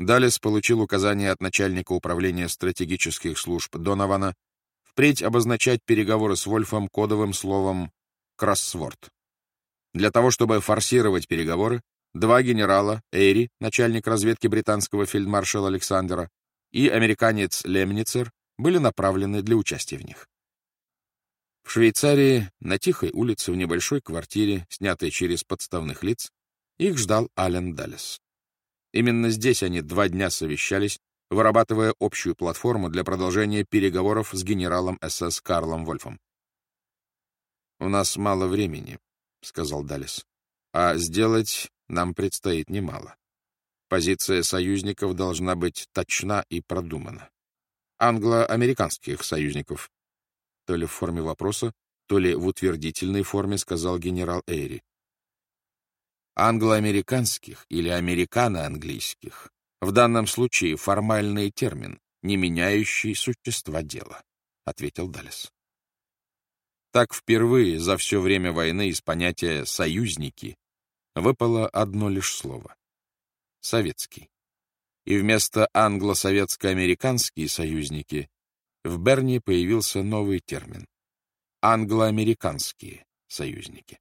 Далес получил указание от начальника управления стратегических служб Донована впредь обозначать переговоры с Вольфом кодовым словом «кроссворд». Для того, чтобы форсировать переговоры, два генерала, Эйри, начальник разведки британского фельдмаршала Александра, и американец Лемницер были направлены для участия в них. В Швейцарии, на тихой улице, в небольшой квартире, снятой через подставных лиц, их ждал Ален Даллес. Именно здесь они два дня совещались, вырабатывая общую платформу для продолжения переговоров с генералом СС Карлом Вольфом. «У нас мало времени», — сказал Даллес, — «а сделать нам предстоит немало. Позиция союзников должна быть точна и продумана. Англо-американских союзников». То ли в форме вопроса, то ли в утвердительной форме сказал генерал Эйри англоамериканских или американо-английских, в данном случае формальный термин, не меняющий существа дела, — ответил Даллес. Так впервые за все время войны из понятия «союзники» выпало одно лишь слово — «советский». И вместо англо-советско-американские союзники в Берне появился новый термин — англо-американские союзники.